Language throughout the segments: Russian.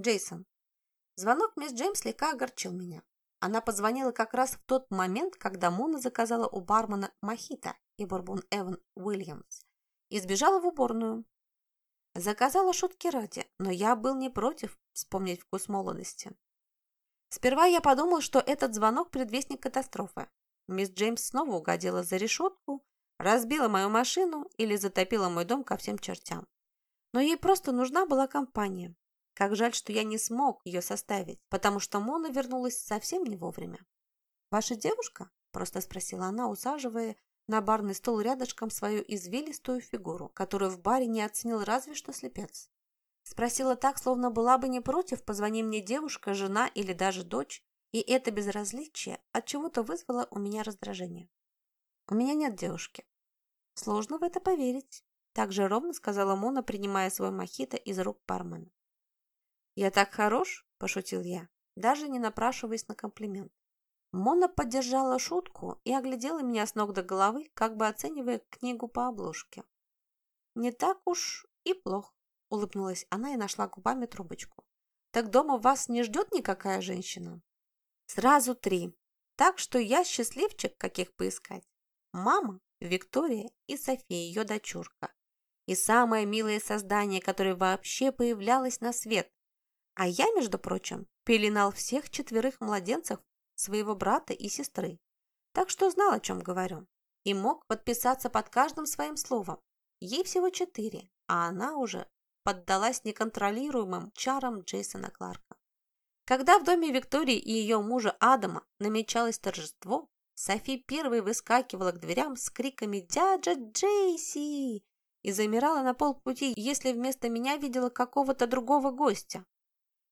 Джейсон. Звонок мисс Джеймс слегка огорчил меня. Она позвонила как раз в тот момент, когда Мона заказала у бармена мохито и бурбон Эван Уильямс и сбежала в уборную. Заказала шутки ради, но я был не против вспомнить вкус молодости. Сперва я подумал, что этот звонок – предвестник катастрофы. Мисс Джеймс снова угодила за решетку, разбила мою машину или затопила мой дом ко всем чертям. Но ей просто нужна была компания. Как жаль, что я не смог ее составить, потому что Мона вернулась совсем не вовремя. «Ваша девушка?» – просто спросила она, усаживая на барный стол рядышком свою извилистую фигуру, которую в баре не оценил разве что слепец. Спросила так, словно была бы не против, позвони мне девушка, жена или даже дочь, и это безразличие от чего-то вызвало у меня раздражение. У меня нет девушки. Сложно в это поверить. Так же ровно сказала Мона, принимая свой мохито из рук бармена. «Я так хорош?» – пошутил я, даже не напрашиваясь на комплимент. Мона поддержала шутку и оглядела меня с ног до головы, как бы оценивая книгу по обложке. «Не так уж и плохо», – улыбнулась она и нашла губами трубочку. «Так дома вас не ждет никакая женщина?» «Сразу три. Так что я счастливчик, каких поискать. Мама, Виктория и София, ее дочурка. И самое милое создание, которое вообще появлялось на свет. А я, между прочим, пеленал всех четверых младенцев своего брата и сестры, так что знал, о чем говорю, и мог подписаться под каждым своим словом. Ей всего четыре, а она уже поддалась неконтролируемым чарам Джейсона Кларка. Когда в доме Виктории и ее мужа Адама намечалось торжество, Софи первой выскакивала к дверям с криками «Дяджа Джейси!» и замирала на полпути, если вместо меня видела какого-то другого гостя.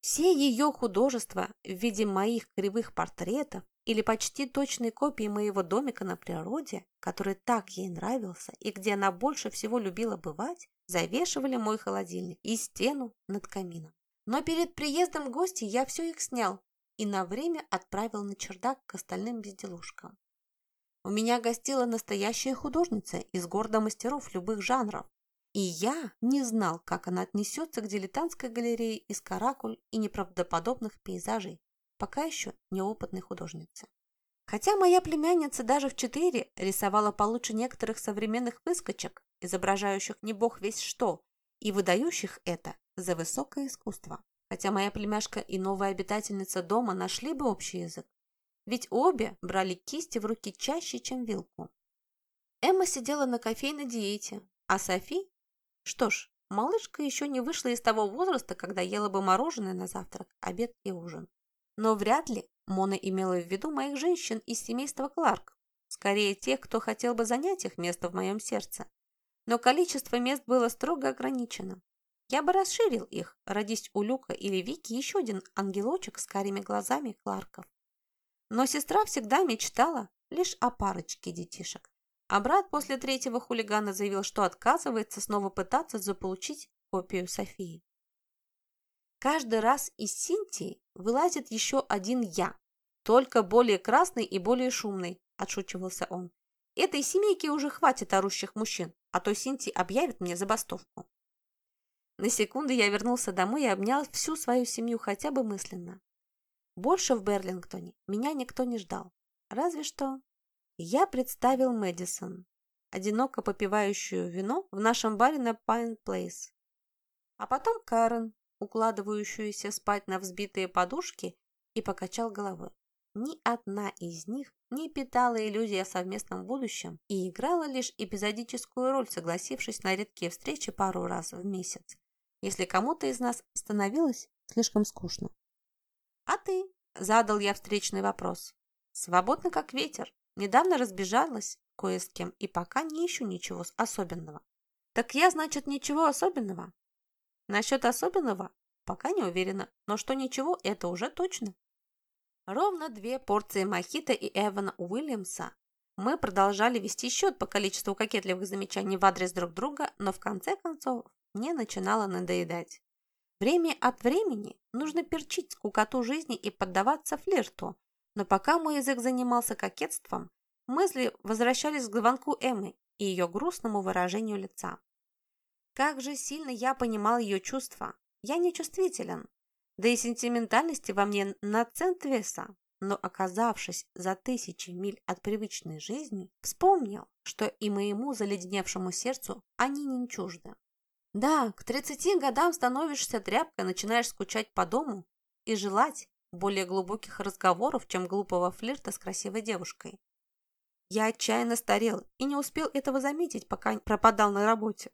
Все ее художества в виде моих кривых портретов или почти точной копии моего домика на природе, который так ей нравился и где она больше всего любила бывать, завешивали мой холодильник и стену над камином. Но перед приездом гостей я все их снял и на время отправил на чердак к остальным безделушкам. У меня гостила настоящая художница из города мастеров любых жанров, и я не знал, как она отнесется к дилетантской галерее из каракуль и неправдоподобных пейзажей, пока еще неопытной художницы. Хотя моя племянница даже в четыре рисовала получше некоторых современных выскочек, изображающих не бог весь что, и выдающих это за высокое искусство. Хотя моя племяшка и новая обитательница дома нашли бы общий язык, ведь обе брали кисти в руки чаще, чем вилку. Эмма сидела на кофейной диете, а Софи что ж, малышка еще не вышла из того возраста, когда ела бы мороженое на завтрак, обед и ужин. Но вряд ли Мона имела в виду моих женщин из семейства Кларк. Скорее, тех, кто хотел бы занять их место в моем сердце. Но количество мест было строго ограничено. Я бы расширил их, родись у Люка или Вики еще один ангелочек с карими глазами Кларков. Но сестра всегда мечтала лишь о парочке детишек, а брат после третьего хулигана заявил, что отказывается снова пытаться заполучить копию Софии. Каждый раз из Синтии вылазит еще один «я», только более красный и более шумный, отшучивался он. Этой семейке уже хватит орущих мужчин, а то Синти объявит мне забастовку. На секунду я вернулся домой и обнял всю свою семью хотя бы мысленно. Больше в Берлингтоне меня никто не ждал. Разве что я представил Мэдисон, одиноко попивающую вино в нашем баре на Пайн Плейс. А потом Карен, укладывающуюся спать на взбитые подушки, и покачал головой. Ни одна из них не питала иллюзий о совместном будущем и играла лишь эпизодическую роль, согласившись на редкие встречи пару раз в месяц, если кому-то из нас становилось слишком скучно. «А ты?» – задал я встречный вопрос. «Свободно, как ветер. Недавно разбежалась кое с кем и пока не ищу ничего особенного. Так я, значит, ничего особенного? Насчет особенного пока не уверена, но что ничего, это уже точно. Ровно две порции мохито и Эвана Уильямса. Мы продолжали вести счет по количеству кокетливых замечаний в адрес друг друга, но в конце концов мне начинало надоедать. Время от времени нужно перчить скукоту жизни и поддаваться флирту, но пока мой язык занимался кокетством, мысли возвращались к звонку Эммы и ее грустному выражению лица. Как же сильно я понимал ее чувства. Я не чувствителен. Да и сентиментальности во мне на цент веса. Но оказавшись за тысячи миль от привычной жизни, вспомнил, что и моему заледеневшему сердцу они не чужды. Да, к 30 годам становишься тряпкой, начинаешь скучать по дому и желать более глубоких разговоров, чем глупого флирта с красивой девушкой. Я отчаянно старел и не успел этого заметить, пока пропадал на работе.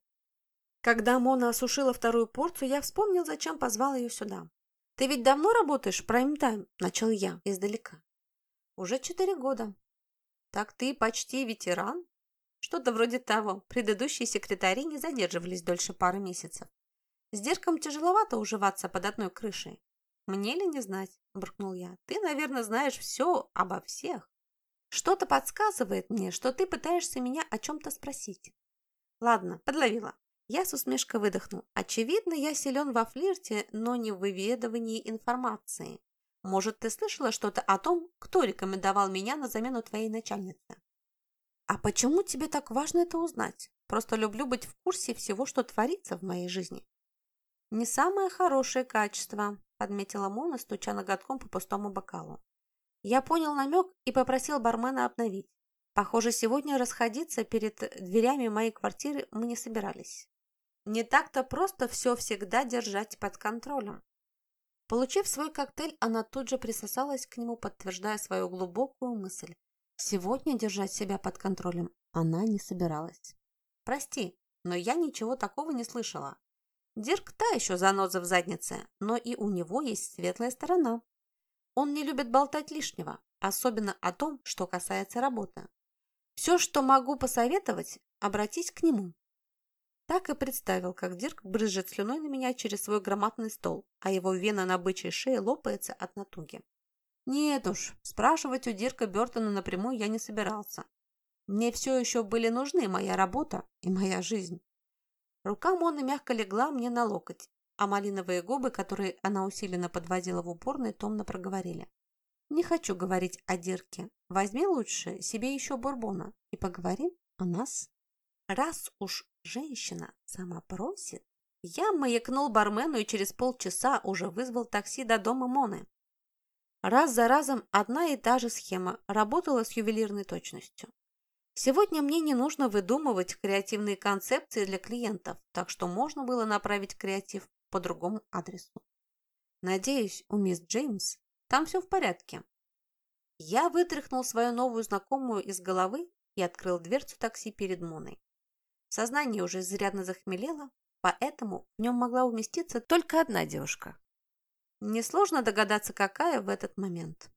Когда Мона осушила вторую порцию, я вспомнил, зачем позвал ее сюда. «Ты ведь давно работаешь в прайм-тайм?» – начал я издалека. «Уже четыре года». «Так ты почти ветеран?» Что-то вроде того. Предыдущие секретари не задерживались дольше пары месяцев. С Дерком тяжеловато уживаться под одной крышей. «Мне ли не знать?» – буркнул я. «Ты, наверное, знаешь все обо всех. Что-то подсказывает мне, что ты пытаешься меня о чем-то спросить». «Ладно, подловила». Я с усмешкой выдохнул. «Очевидно, я силен во флирте, но не в выведывании информации. Может, ты слышала что-то о том, кто рекомендовал меня на замену твоей начальницы?» «А почему тебе так важно это узнать? Просто люблю быть в курсе всего, что творится в моей жизни». «Не самое хорошее качество», – подметила Мона, стуча ноготком по пустому бокалу. Я понял намек и попросил бармена обновить. Похоже, сегодня расходиться перед дверями моей квартиры мы не собирались. Не так-то просто все всегда держать под контролем. Получив свой коктейль, она тут же присосалась к нему, подтверждая свою глубокую мысль. Сегодня держать себя под контролем она не собиралась. Прости, но я ничего такого не слышала. Дирк та еще заноза в заднице, но и у него есть светлая сторона. Он не любит болтать лишнего, особенно о том, что касается работы. Все, что могу посоветовать, обратись к нему. Так и представил, как Дирк брызжет слюной на меня через свой громадный стол, а его вена на бычьей шее лопается от натуги. Нет уж, спрашивать у Дирка Бертона напрямую я не собирался. Мне все еще были нужны моя работа и моя жизнь. Рука Моны мягко легла мне на локоть, а малиновые губы, которые она усиленно подводила в упорной, томно проговорили. «Не хочу говорить о Дирке. Возьми лучше себе еще бурбона и поговорим о нас. Раз уж женщина сама просит...» Я маякнул бармену и через полчаса уже вызвал такси до дома Моны. Раз за разом одна и та же схема работала с ювелирной точностью. Сегодня мне не нужно выдумывать креативные концепции для клиентов, так что можно было направить креатив по другому адресу. Надеюсь, у мисс Джеймс там все в порядке. Я вытряхнул свою новую знакомую из головы и открыл дверцу такси перед Моной. Сознание уже изрядно захмелело, поэтому в нем могла уместиться только одна девушка. Несложно догадаться, какая в этот момент.